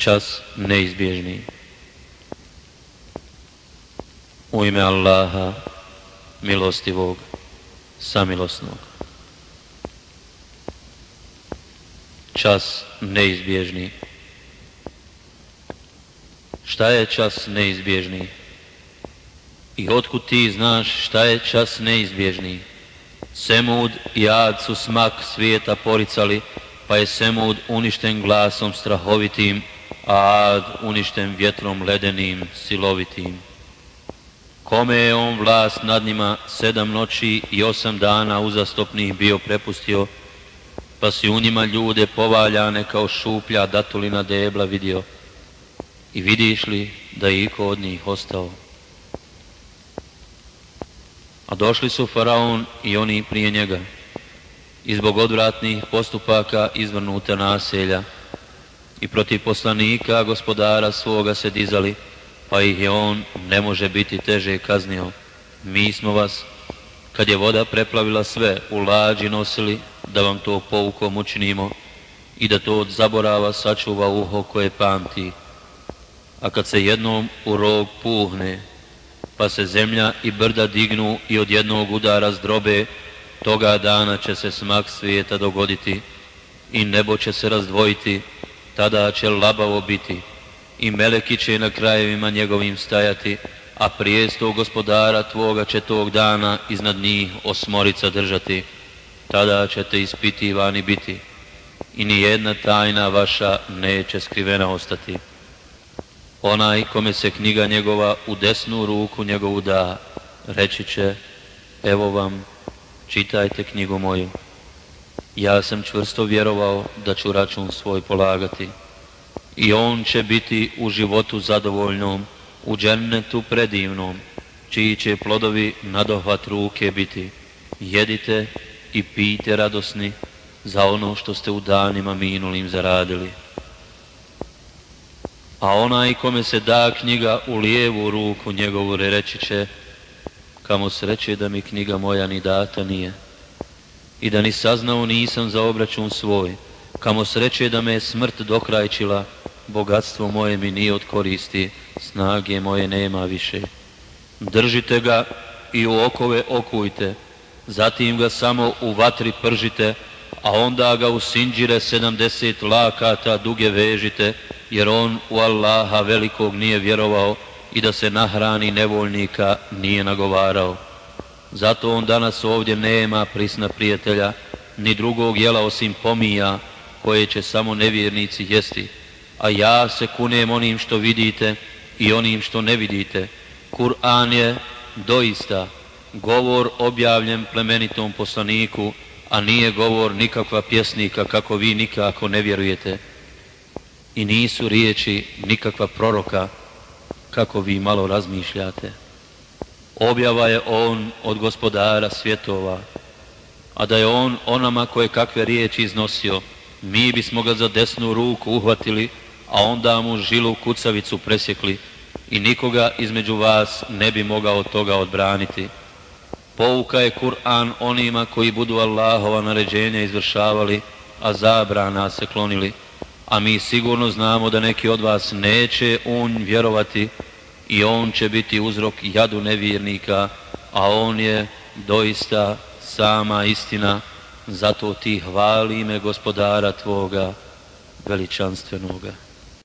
čas neizbježni. U ime Allaha, milostivog, samilosnog. Čas neizbježni. Šta je čas neizbježni? I otkud ti znaš šta je čas neizbježni? Semud i Ad su smak svijeta poricali, pa je Semud uništen glasom strahovitim, Ad uništen vjetrom ledenim, silovitim. Kome je on vlast nad njima sedam noći i osam dana uzastopnih bio prepustio, pa si u njima ljude povaljane kao šuplja datulina debla vidio. I vidiš li da je iko od njih ostao? A došli su Faraon i oni prije njega. I zbog odvratnih postupaka izvrnuta naselja i protiv poslanika gospodara svoga se dizali, pa ih je on ne može biti teže kaznio. Mi smo vas, kad je voda preplavila sve, u lađi nosili da vam to poukom učinimo i da to od zaborava sačuva uho koje pamti. A kad se jednom u rog puhne, pa se zemlja i brda dignu i od jednog udara zdrobe, toga dana će se smak svijeta dogoditi i nebo će se razdvojiti, tada će labavo biti i meleki će na krajevima njegovim stajati, a prijesto gospodara tvoga će tog dana iznad njih osmorica držati, tada ćete ispitivani biti i ni jedna tajna vaša neće skrivena ostati. Onaj kome se knjiga njegova u desnu ruku njegovu da, reći će, evo vam, čitajte knjigu moju. Ja sam čvrsto vjerovao da ću račun svoj polagati i on će biti u životu zadovoljnom, u džennetu predivnom, čiji će plodovi nadohvat ruke biti. Jedite i pijte radosni za ono što ste u danima minulim zaradili. A onaj kome se da knjiga u lijevu ruku njegovu reći će, kamo sreće da mi knjiga moja ni data nije i da ni saznao nisam za obračun svoj, kamo sreće da me je smrt dokrajčila, bogatstvo moje mi nije od koristi, snage moje nema više. Držite ga i u okove okujte, zatim ga samo u vatri pržite, a onda ga u sinđire sedamdeset lakata duge vežite, jer on u Allaha velikog nije vjerovao i da se nahrani nevoljnika nije nagovarao. Zato on danas ovdje nema prisna prijatelja, ni drugog jela osim pomija, koje će samo nevjernici jesti. A ja se kunem onim što vidite i onim što ne vidite. Kur'an je doista govor objavljen plemenitom poslaniku, a nije govor nikakva pjesnika kako vi nikako ne vjerujete. I nisu riječi nikakva proroka kako vi malo razmišljate. Objava je on od gospodara svjetova, a da je on onama koje kakve riječi iznosio, mi bismo ga za desnu ruku uhvatili, a onda mu žilu kucavicu presjekli i nikoga između vas ne bi mogao toga odbraniti. Pouka je Kur'an onima koji budu Allahova naređenja izvršavali, a zabrana se klonili. A mi sigurno znamo da neki od vas neće on vjerovati i on će biti uzrok jadu nevjernika, a on je doista sama istina, zato ti hvali ime gospodara tvoga veličanstvenoga.